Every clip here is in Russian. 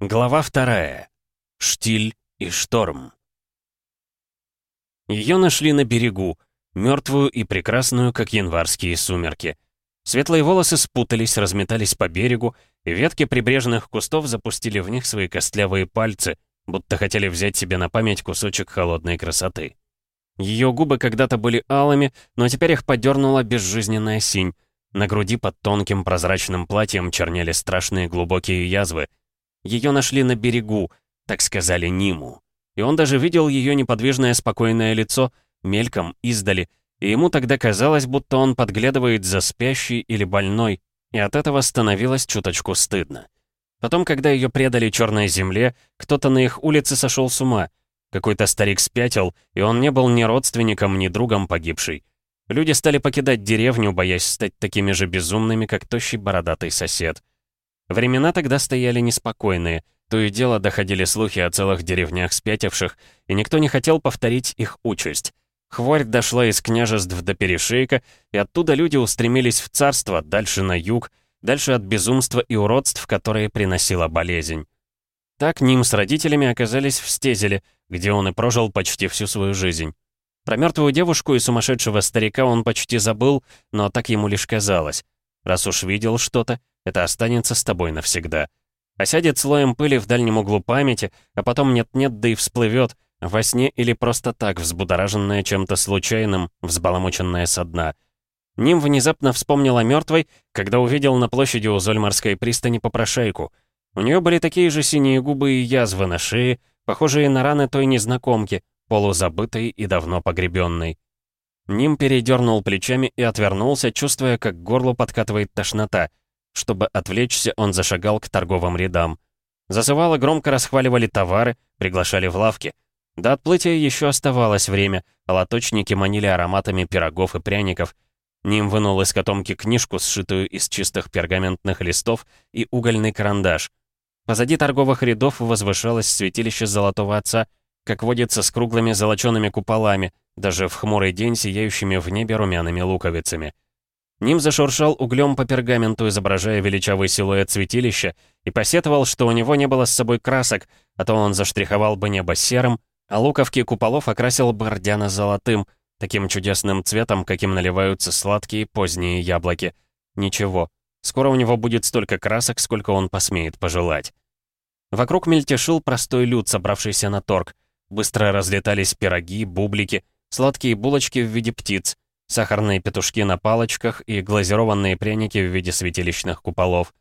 Глава вторая. Штиль и шторм. Ее нашли на берегу, мертвую и прекрасную, как январские сумерки. Светлые волосы спутались, разметались по берегу, и ветки прибрежных кустов запустили в них свои костлявые пальцы, будто хотели взять себе на память кусочек холодной красоты. Ее губы когда-то были алыми, но теперь их подернула безжизненная синь. На груди под тонким прозрачным платьем чернели страшные глубокие язвы — ее нашли на берегу, так сказали Ниму. И он даже видел ее неподвижное спокойное лицо, мельком, издали, и ему тогда казалось, будто он подглядывает за спящей или больной, и от этого становилось чуточку стыдно. Потом, когда ее предали черной земле, кто-то на их улице сошел с ума. Какой-то старик спятил, и он не был ни родственником, ни другом погибшей. Люди стали покидать деревню, боясь стать такими же безумными, как тощий бородатый сосед. Времена тогда стояли неспокойные, то и дело доходили слухи о целых деревнях спятивших, и никто не хотел повторить их участь. Хворь дошла из княжеств до перешейка, и оттуда люди устремились в царство, дальше на юг, дальше от безумства и уродств, которые приносила болезнь. Так Ним с родителями оказались в Стезеле, где он и прожил почти всю свою жизнь. Про мертвую девушку и сумасшедшего старика он почти забыл, но так ему лишь казалось. Раз уж видел что-то, это останется с тобой навсегда. Осядет слоем пыли в дальнем углу памяти, а потом нет-нет, да и всплывет, во сне или просто так, взбудораженная чем-то случайным, взбаламученная со дна. Ним внезапно вспомнил о мертвой, когда увидел на площади у Зольмарской пристани попрошайку. У нее были такие же синие губы и язвы на шее, похожие на раны той незнакомки, полузабытой и давно погребенной. Ним передернул плечами и отвернулся, чувствуя, как к горлу подкатывает тошнота. Чтобы отвлечься, он зашагал к торговым рядам. Зазывало громко расхваливали товары, приглашали в лавки. До отплытия еще оставалось время, а лоточники манили ароматами пирогов и пряников. Ним вынул из котомки книжку, сшитую из чистых пергаментных листов, и угольный карандаш. Позади торговых рядов возвышалось святилище Золотого Отца, как водится с круглыми золочеными куполами, даже в хмурый день сияющими в небе румяными луковицами. Ним зашуршал углем по пергаменту, изображая величавый силуэт святилища, и посетовал, что у него не было с собой красок, а то он заштриховал бы небо серым, а луковки куполов окрасил бы ордяна золотым, таким чудесным цветом, каким наливаются сладкие поздние яблоки. Ничего, скоро у него будет столько красок, сколько он посмеет пожелать. Вокруг мельтешил простой люд, собравшийся на торг. Быстро разлетались пироги, бублики, сладкие булочки в виде птиц — сахарные петушки на палочках и глазированные пряники в виде светилищных куполов.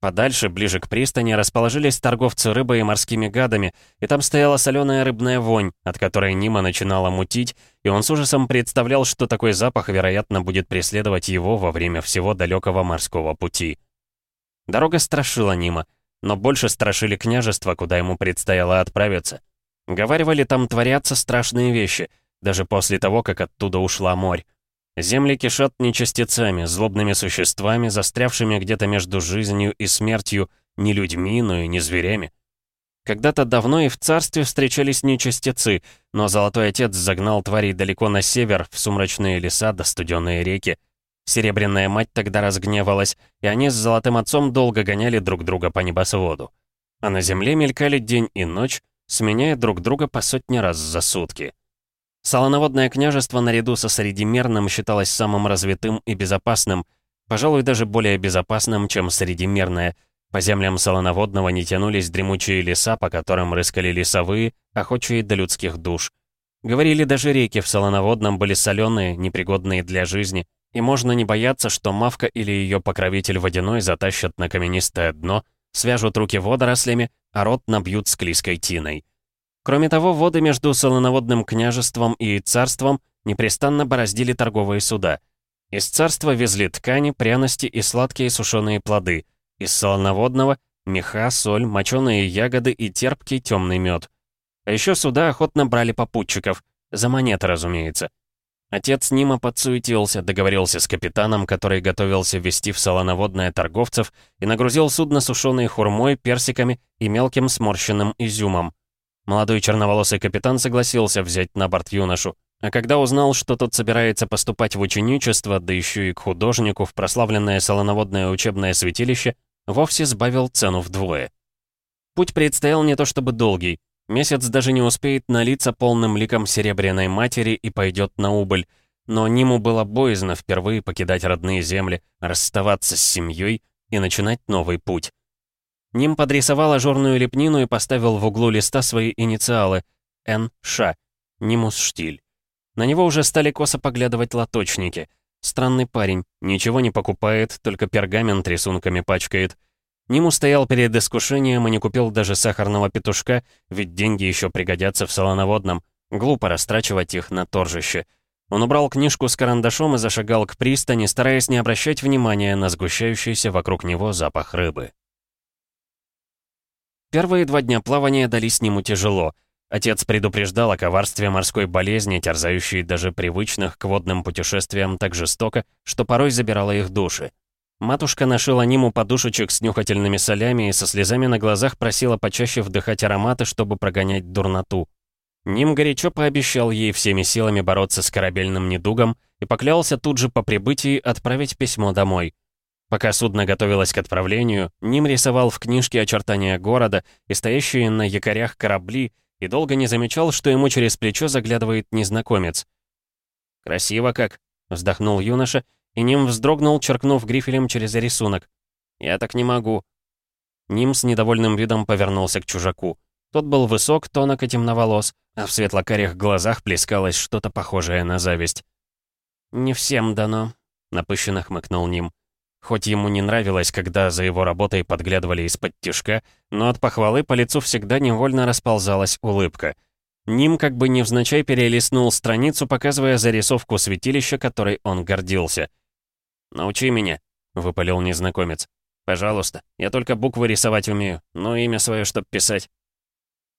Подальше, ближе к пристани, расположились торговцы рыбой и морскими гадами, и там стояла соленая рыбная вонь, от которой Нима начинала мутить, и он с ужасом представлял, что такой запах, вероятно, будет преследовать его во время всего далекого морского пути. Дорога страшила Нима, но больше страшили княжества, куда ему предстояло отправиться. Говаривали, там творятся страшные вещи, даже после того, как оттуда ушла морь. Земли кишат нечастицами, злобными существами, застрявшими где-то между жизнью и смертью, не людьми, но и не зверями. Когда-то давно и в царстве встречались нечастицы, но Золотой Отец загнал тварей далеко на север, в сумрачные леса до студеные реки. Серебряная мать тогда разгневалась, и они с Золотым Отцом долго гоняли друг друга по небосводу. А на земле мелькали день и ночь, сменяя друг друга по сотни раз за сутки. Солоноводное княжество наряду со Средимерным считалось самым развитым и безопасным, пожалуй, даже более безопасным, чем Средимерное. По землям Солоноводного не тянулись дремучие леса, по которым рыскали лесовые, охочие до людских душ. Говорили, даже реки в Солоноводном были соленые, непригодные для жизни, и можно не бояться, что Мавка или ее покровитель водяной затащат на каменистое дно, свяжут руки водорослями, а рот набьют склизкой тиной. Кроме того, воды между Солоноводным княжеством и царством непрестанно бороздили торговые суда. Из царства везли ткани, пряности и сладкие сушеные плоды. Из Солоноводного — меха, соль, моченые ягоды и терпкий темный мед. А еще сюда охотно брали попутчиков. За монеты, разумеется. Отец Нима подсуетился, договорился с капитаном, который готовился вести в Солоноводное торговцев, и нагрузил судно сушеной хурмой, персиками и мелким сморщенным изюмом. Молодой черноволосый капитан согласился взять на борт юношу, а когда узнал, что тот собирается поступать в ученичество, да еще и к художнику в прославленное солоноводное учебное святилище, вовсе сбавил цену вдвое. Путь предстоял не то чтобы долгий. Месяц даже не успеет налиться полным ликом Серебряной Матери и пойдет на убыль. Но Ниму было боязно впервые покидать родные земли, расставаться с семьей и начинать новый путь. Ним подрисовал ажурную лепнину и поставил в углу листа свои инициалы — Н.Ш. Нимус Штиль. На него уже стали косо поглядывать лоточники. Странный парень, ничего не покупает, только пергамент рисунками пачкает. Ниму стоял перед искушением и не купил даже сахарного петушка, ведь деньги еще пригодятся в солоноводном. Глупо растрачивать их на торжище. Он убрал книжку с карандашом и зашагал к пристани, стараясь не обращать внимания на сгущающийся вокруг него запах рыбы. Первые два дня плавания дались нему тяжело. Отец предупреждал о коварстве морской болезни, терзающей даже привычных к водным путешествиям так жестоко, что порой забирала их души. Матушка нашила Ниму подушечек с нюхательными солями и со слезами на глазах просила почаще вдыхать ароматы, чтобы прогонять дурноту. Ним горячо пообещал ей всеми силами бороться с корабельным недугом и поклялся тут же по прибытии отправить письмо домой. Пока судно готовилось к отправлению, Ним рисовал в книжке очертания города и стоящие на якорях корабли, и долго не замечал, что ему через плечо заглядывает незнакомец. «Красиво как!» — вздохнул юноша, и Ним вздрогнул, черкнув грифелем через рисунок. «Я так не могу». Ним с недовольным видом повернулся к чужаку. Тот был высок, тонок и темноволос, а в светлокарих глазах плескалось что-то похожее на зависть. «Не всем дано», — напыщенно хмыкнул Ним. Хоть ему не нравилось, когда за его работой подглядывали из-под тишка, но от похвалы по лицу всегда невольно расползалась улыбка. Ним как бы невзначай перелистнул страницу, показывая зарисовку святилища, которой он гордился. «Научи меня», — выпалил незнакомец. «Пожалуйста, я только буквы рисовать умею, но имя свое, чтоб писать».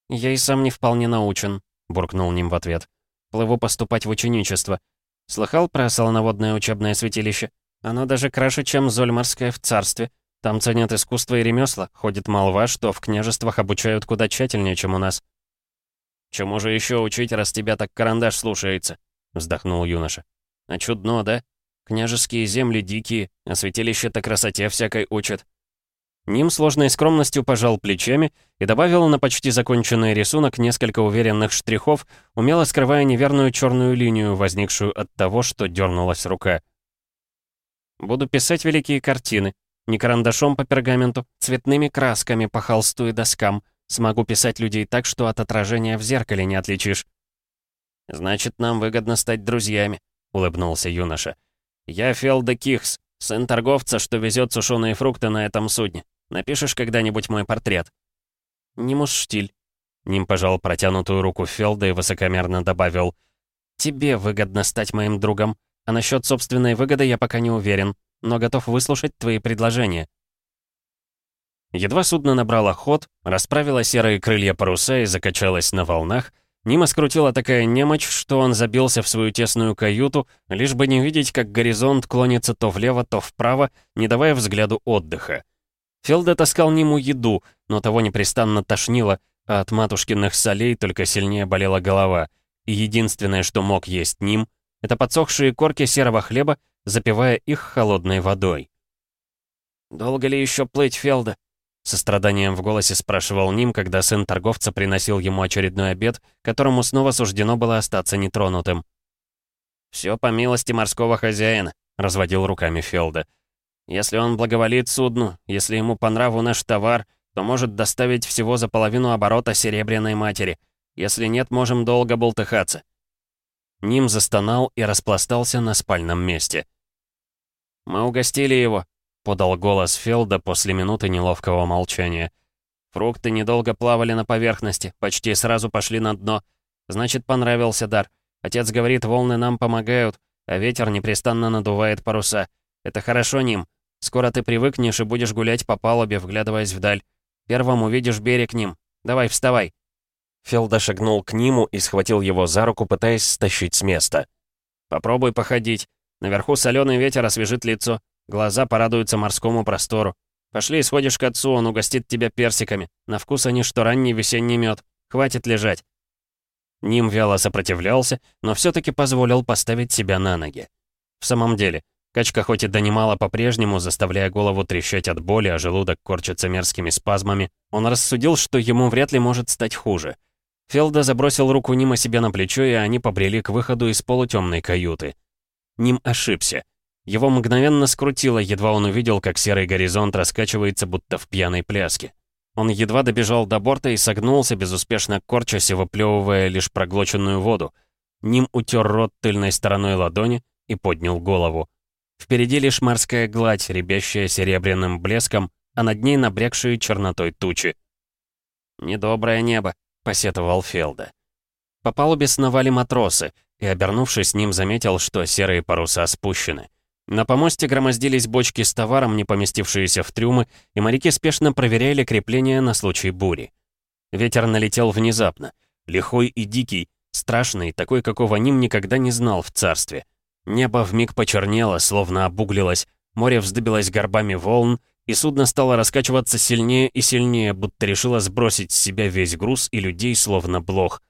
«Я и сам не вполне научен», — буркнул Ним в ответ. «Плыву поступать в ученичество. Слыхал про солоноводное учебное святилище? Оно даже краше, чем Зольмарское в царстве. Там ценят искусство и ремесла. Ходит молва, что в княжествах обучают куда тщательнее, чем у нас». «Чему же еще учить, раз тебя так карандаш слушается?» — вздохнул юноша. «А чудно, да? Княжеские земли дикие, а святилище-то красоте всякой учат. Ним сложной скромностью пожал плечами и добавил на почти законченный рисунок несколько уверенных штрихов, умело скрывая неверную черную линию, возникшую от того, что дернулась рука. «Буду писать великие картины. Не карандашом по пергаменту, цветными красками по холсту и доскам. Смогу писать людей так, что от отражения в зеркале не отличишь». «Значит, нам выгодно стать друзьями», — улыбнулся юноша. «Я Фелда Кихс, сын торговца, что везет сушеные фрукты на этом судне. Напишешь когда-нибудь мой портрет?» «Нимус Штиль». Ним пожал протянутую руку Фелда и высокомерно добавил. «Тебе выгодно стать моим другом, а насчет собственной выгоды я пока не уверен, но готов выслушать твои предложения». Едва судно набрало ход, расправило серые крылья паруса и закачалось на волнах, Нима скрутила такая немочь, что он забился в свою тесную каюту, лишь бы не видеть, как горизонт клонится то влево, то вправо, не давая взгляду отдыха. Фелда таскал Ниму еду, но того непрестанно тошнило, а от матушкиных солей только сильнее болела голова. И единственное, что мог есть Ним, это подсохшие корки серого хлеба, запивая их холодной водой. «Долго ли еще плыть, Фелда?» Со страданием в голосе спрашивал Ним, когда сын торговца приносил ему очередной обед, которому снова суждено было остаться нетронутым. «Все по милости морского хозяина», — разводил руками Фелда. Если он благоволит судну, если ему по нраву наш товар, то может доставить всего за половину оборота Серебряной Матери. Если нет, можем долго болтыхаться». Ним застонал и распластался на спальном месте. «Мы угостили его», — подал голос Фелда после минуты неловкого молчания. «Фрукты недолго плавали на поверхности, почти сразу пошли на дно. Значит, понравился дар. Отец говорит, волны нам помогают, а ветер непрестанно надувает паруса. Это хорошо, Ним. Скоро ты привыкнешь и будешь гулять по палубе, вглядываясь вдаль. Первым увидишь берег ним. Давай, вставай». Фелда шагнул к Ниму и схватил его за руку, пытаясь стащить с места. «Попробуй походить. Наверху соленый ветер освежит лицо. Глаза порадуются морскому простору. Пошли, сходишь к отцу, он угостит тебя персиками. На вкус они, что ранний весенний мед. Хватит лежать». Ним вяло сопротивлялся, но все таки позволил поставить себя на ноги. В самом деле, Качка хоть и донимала по-прежнему, заставляя голову трещать от боли, а желудок корчится мерзкими спазмами, Он рассудил, что ему вряд ли может стать хуже. Фелда забросил руку Нима себе на плечо, и они побрели к выходу из полутемной каюты. Ним ошибся. Его мгновенно скрутило, едва он увидел, как серый горизонт раскачивается, будто в пьяной пляске. Он едва добежал до борта и согнулся, безуспешно корчась и выплевывая лишь проглоченную воду. Ним утер рот тыльной стороной ладони и поднял голову. Впереди лишь морская гладь, рябящая серебряным блеском, а над ней набрякшие чернотой тучи. «Недоброе небо», — посетовал Фелда. По палубе сновали матросы, и, обернувшись, ним заметил, что серые паруса спущены. На помосте громоздились бочки с товаром, не поместившиеся в трюмы, и моряки спешно проверяли крепления на случай бури. Ветер налетел внезапно, лихой и дикий, страшный, такой, какого Ним никогда не знал в царстве. Небо вмиг почернело, словно обуглилось, море вздыбилось горбами волн, и судно стало раскачиваться сильнее и сильнее, будто решило сбросить с себя весь груз и людей, словно блох.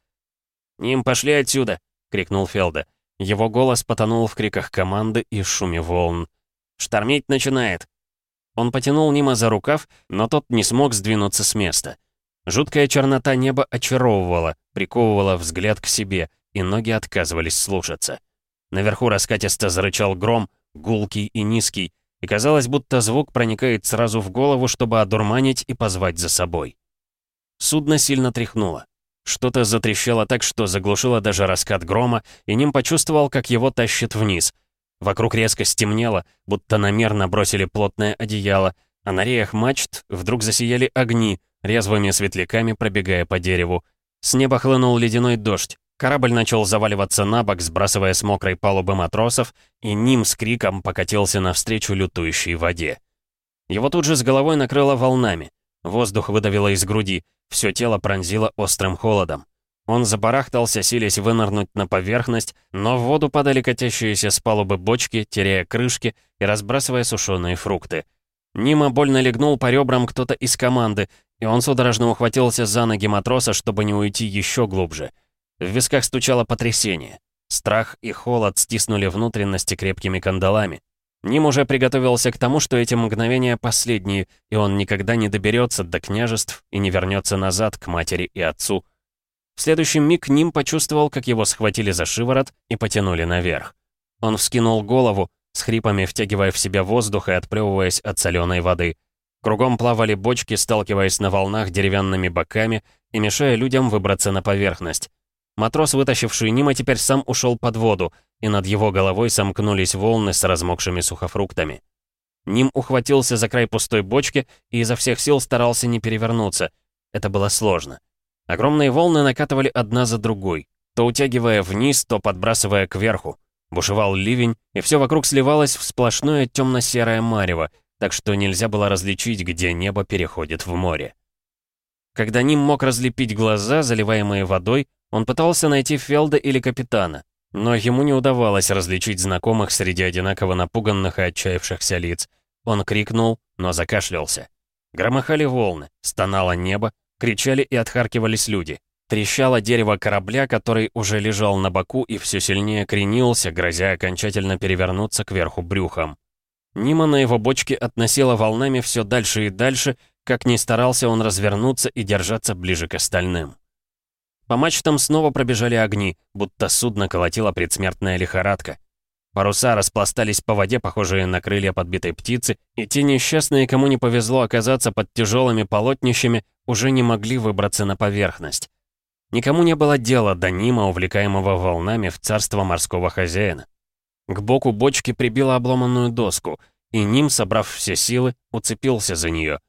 «Ним, пошли отсюда!» — крикнул Фелда. Его голос потонул в криках команды и шуме волн. «Штормить начинает!» Он потянул Нима за рукав, но тот не смог сдвинуться с места. Жуткая чернота неба очаровывала, приковывала взгляд к себе, и ноги отказывались слушаться. Наверху раскатисто зарычал гром, гулкий и низкий, и казалось, будто звук проникает сразу в голову, чтобы одурманить и позвать за собой. Судно сильно тряхнуло. Что-то затрещало так, что заглушило даже раскат грома, и Ним почувствовал, как его тащит вниз. Вокруг резко стемнело, будто намерно бросили плотное одеяло, а на реях мачт вдруг засияли огни, резвыми светляками пробегая по дереву. С неба хлынул ледяной дождь. Корабль начал заваливаться на бок, сбрасывая с мокрой палубы матросов, и Ним с криком покатился навстречу лютующей воде. Его тут же с головой накрыло волнами. Воздух выдавило из груди, все тело пронзило острым холодом. Он забарахтался, силясь вынырнуть на поверхность, но в воду падали катящиеся с палубы бочки, теряя крышки и разбрасывая сушеные фрукты. Нима больно легнул по ребрам кто-то из команды, и он судорожно ухватился за ноги матроса, чтобы не уйти еще глубже. В висках стучало потрясение. Страх и холод стиснули внутренности крепкими кандалами. Ним уже приготовился к тому, что эти мгновения последние, и он никогда не доберется до княжеств и не вернется назад к матери и отцу. В следующий миг Ним почувствовал, как его схватили за шиворот и потянули наверх. Он вскинул голову, с хрипами втягивая в себя воздух и отплевываясь от соленой воды. Кругом плавали бочки, сталкиваясь на волнах деревянными боками и мешая людям выбраться на поверхность. Матрос, вытащивший Нима, теперь сам ушел под воду, и над его головой сомкнулись волны с размокшими сухофруктами. Ним ухватился за край пустой бочки и изо всех сил старался не перевернуться. Это было сложно. Огромные волны накатывали одна за другой, то утягивая вниз, то подбрасывая кверху. Бушевал ливень, и все вокруг сливалось в сплошное темно-серое марево, так что нельзя было различить, где небо переходит в море. Когда Ним мог разлепить глаза, заливаемые водой, он пытался найти Фелда или капитана, но ему не удавалось различить знакомых среди одинаково напуганных и отчаявшихся лиц. Он крикнул, но закашлялся. Громыхали волны, стонало небо, кричали и отхаркивались люди. Трещало дерево корабля, который уже лежал на боку и все сильнее кренился, грозя окончательно перевернуться кверху брюхом. Нима на его бочке относила волнами все дальше и дальше, как ни старался он развернуться и держаться ближе к остальным. По мачтам снова пробежали огни, будто судно колотила предсмертная лихорадка. Паруса распластались по воде, похожие на крылья подбитой птицы, и те несчастные, кому не повезло оказаться под тяжелыми полотнищами, уже не могли выбраться на поверхность. Никому не было дела до Нима, увлекаемого волнами в царство морского хозяина. К боку бочки прибило обломанную доску, и Ним, собрав все силы, уцепился за нее.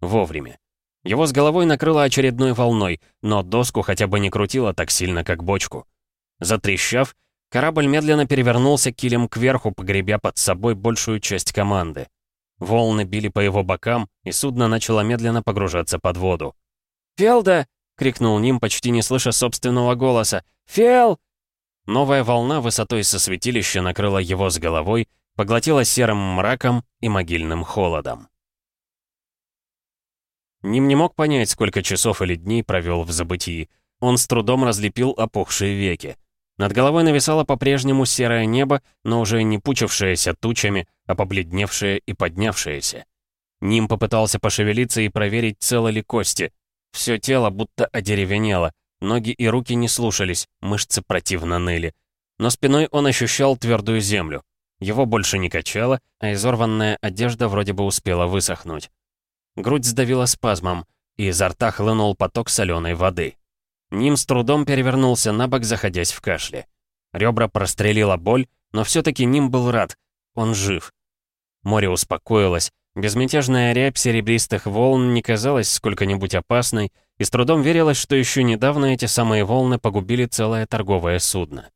Вовремя. Его с головой накрыло очередной волной, но доску хотя бы не крутило так сильно, как бочку. Затрещав, корабль медленно перевернулся килем кверху, погребя под собой большую часть команды. Волны били по его бокам, и судно начало медленно погружаться под воду. «Фелда!» — крикнул Ним, почти не слыша собственного голоса. «Фел!» Новая волна высотой со святилища накрыла его с головой, поглотила серым мраком и могильным холодом. Ним не мог понять, сколько часов или дней провел в забытии. Он с трудом разлепил опухшие веки. Над головой нависало по-прежнему серое небо, но уже не пучившееся тучами, а побледневшее и поднявшееся. Ним попытался пошевелиться и проверить, целы ли кости. Все тело будто одеревенело, ноги и руки не слушались, мышцы противно ныли. Но спиной он ощущал твердую землю. Его больше не качало, а изорванная одежда вроде бы успела высохнуть. Грудь сдавила спазмом, и изо рта хлынул поток соленой воды. Ним с трудом перевернулся на бок, заходясь в кашле. Ребра прострелила боль, но все таки Ним был рад. Он жив. Море успокоилось. Безмятежная рябь серебристых волн не казалась сколько-нибудь опасной, и с трудом верилось, что еще недавно эти самые волны погубили целое торговое судно.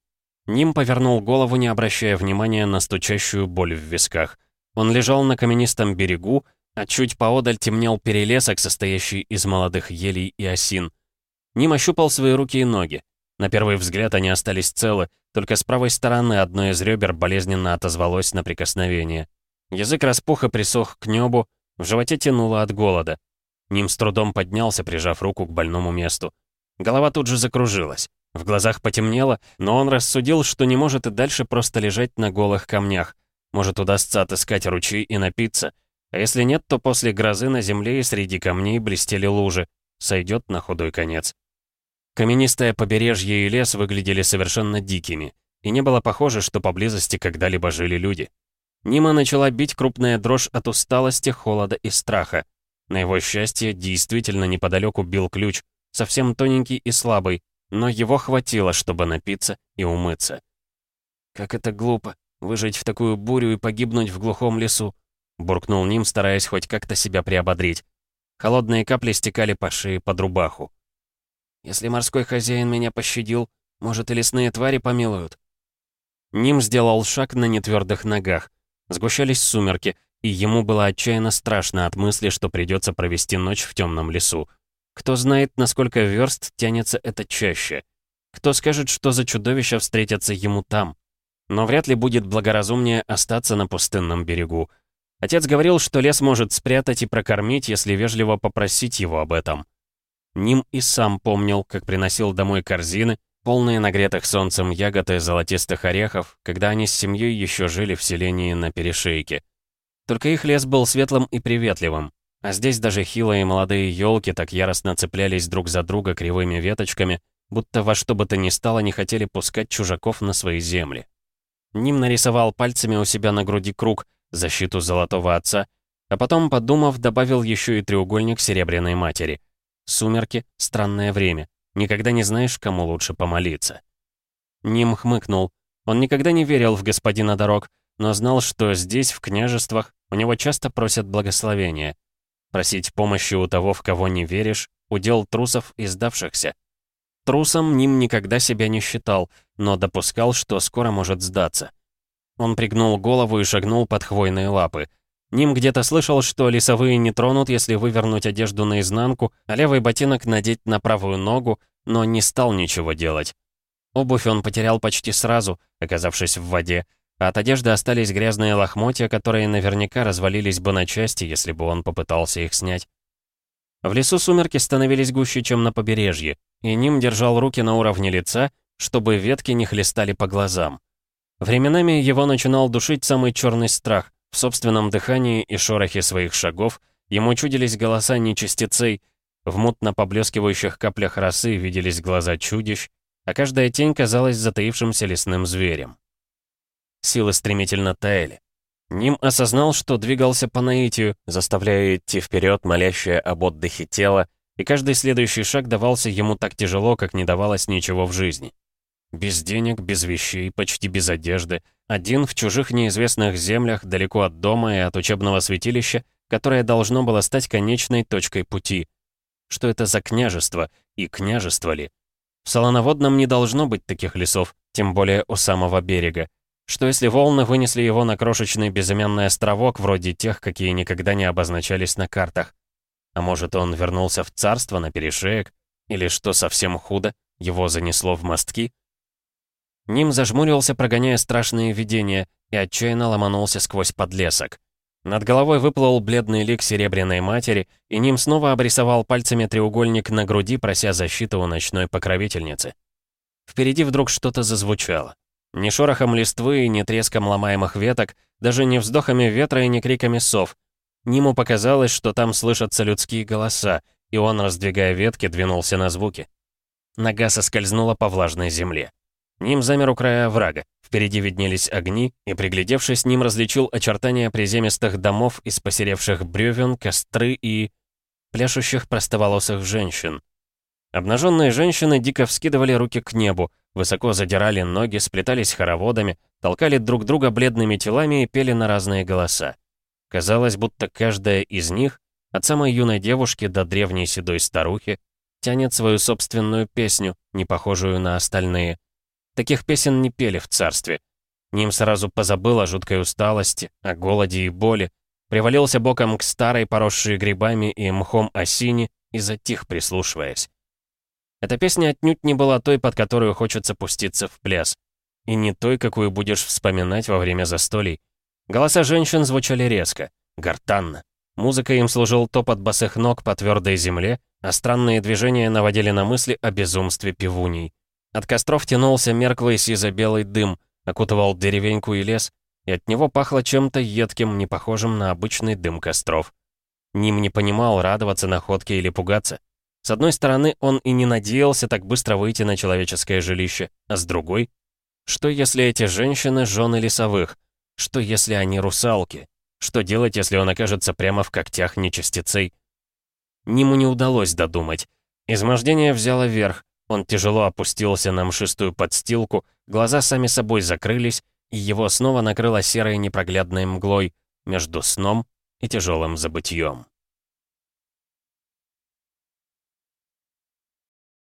Ним повернул голову, не обращая внимания на стучащую боль в висках. Он лежал на каменистом берегу, а чуть поодаль темнел перелесок, состоящий из молодых елей и осин. Ним ощупал свои руки и ноги. На первый взгляд они остались целы, только с правой стороны одно из ребер болезненно отозвалось на прикосновение. Язык распух и присох к небу, в животе тянуло от голода. Ним с трудом поднялся, прижав руку к больному месту. Голова тут же закружилась. В глазах потемнело, но он рассудил, что не может и дальше просто лежать на голых камнях. Может, удастся отыскать ручей и напиться. А если нет, то после грозы на земле и среди камней блестели лужи. Сойдет на худой конец. Каменистое побережье и лес выглядели совершенно дикими. И не было похоже, что поблизости когда-либо жили люди. Нима начала бить крупная дрожь от усталости, холода и страха. На его счастье, действительно неподалеку бил ключ, совсем тоненький и слабый, но его хватило, чтобы напиться и умыться. «Как это глупо, выжить в такую бурю и погибнуть в глухом лесу», буркнул Ним, стараясь хоть как-то себя приободрить. Холодные капли стекали по шее под рубаху. «Если морской хозяин меня пощадил, может, и лесные твари помилуют?» Ним сделал шаг на нетвердых ногах. Сгущались сумерки, и ему было отчаянно страшно от мысли, что придется провести ночь в темном лесу. Кто знает, насколько верст тянется это чаще. Кто скажет, что за чудовища встретятся ему там. Но вряд ли будет благоразумнее остаться на пустынном берегу. Отец говорил, что лес может спрятать и прокормить, если вежливо попросить его об этом. Ним и сам помнил, как приносил домой корзины, полные нагретых солнцем ягод и золотистых орехов, когда они с семьей еще жили в селении на перешейке. Только их лес был светлым и приветливым, а здесь даже хилые молодые елки так яростно цеплялись друг за друга кривыми веточками, будто во что бы то ни стало не хотели пускать чужаков на свои земли. Ним нарисовал пальцами у себя на груди круг, защиту золотого отца, а потом, подумав, добавил еще и треугольник серебряной матери. Сумерки — странное время. Никогда не знаешь, кому лучше помолиться. Ним хмыкнул. Он никогда не верил в господина дорог, но знал, что здесь, в княжествах, у него часто просят благословения. Просить помощи у того, в кого не веришь, удел трусов и сдавшихся. Трусом Ним никогда себя не считал, но допускал, что скоро может сдаться. Он пригнул голову и шагнул под хвойные лапы. Ним где-то слышал, что лесовые не тронут, если вывернуть одежду наизнанку, а левый ботинок надеть на правую ногу, но не стал ничего делать. Обувь он потерял почти сразу, оказавшись в воде, а от одежды остались грязные лохмотья, которые наверняка развалились бы на части, если бы он попытался их снять. В лесу сумерки становились гуще, чем на побережье, и Ним держал руки на уровне лица, чтобы ветки не хлестали по глазам. Временами его начинал душить самый черный страх. В собственном дыхании и шорохе своих шагов ему чудились голоса нечистецей, в мутно поблескивающих каплях росы виделись глаза чудищ, а каждая тень казалась затаившимся лесным зверем. Силы стремительно таяли. Ним осознал, что двигался по наитию, заставляя идти вперед, молящее об отдыхе тело, и каждый следующий шаг давался ему так тяжело, как не давалось ничего в жизни. Без денег, без вещей, почти без одежды, один в чужих неизвестных землях, далеко от дома и от учебного святилища, которое должно было стать конечной точкой пути. Что это за княжество, и княжество ли? В Солоноводном не должно быть таких лесов, тем более у самого берега. Что если волны вынесли его на крошечный безымянный островок, вроде тех, какие никогда не обозначались на картах? А может, он вернулся в царство на перешеек? Или, что совсем худо, его занесло в мостки? Ним зажмурился, прогоняя страшные видения, и отчаянно ломанулся сквозь подлесок. Над головой выплыл бледный лик Серебряной Матери, и Ним снова обрисовал пальцами треугольник на груди, прося защиты у ночной покровительницы. Впереди вдруг что-то зазвучало. Ни шорохом листвы, ни треском ломаемых веток, даже не вздохами ветра и не криками сов. Ниму показалось, что там слышатся людские голоса, и он, раздвигая ветки, двинулся на звуки. Нога соскользнула по влажной земле. Ним замер у края оврага. Впереди виднелись огни, и, приглядевшись, Ним различил очертания приземистых домов из посеревших бревен, костры и... пляшущих простоволосых женщин. Обнаженные женщины дико вскидывали руки к небу, высоко задирали ноги, сплетались хороводами, толкали друг друга бледными телами и пели на разные голоса. Казалось, будто каждая из них, от самой юной девушки до древней седой старухи, тянет свою собственную песню, не похожую на остальные. Таких песен не пели в царстве. Ним сразу позабыл о жуткой усталости, о голоде и боли, привалился боком к старой, поросшей грибами и мхом осине и затих, прислушиваясь. Эта песня отнюдь не была той, под которую хочется пуститься в пляс. И не той, какую будешь вспоминать во время застолий. Голоса женщин звучали резко, гортанно. Музыка им служил топот босых ног по твердой земле, а странные движения наводили на мысли о безумстве пивуней. От костров тянулся мерклый сизо-белый дым, окутывал деревеньку и лес, и от него пахло чем-то едким, не похожим на обычный дым костров. Ним не понимал, радоваться находке или пугаться. С одной стороны, он и не надеялся так быстро выйти на человеческое жилище, а с другой, что если эти женщины — жены лесовых? Что если они русалки? Что делать, если он окажется прямо в когтях нечистецей? Ниму не удалось додумать. Измождение взяло верх, он тяжело опустился на мшистую подстилку, глаза сами собой закрылись, и его снова накрыло серой непроглядной мглой между сном и тяжелым забытьем.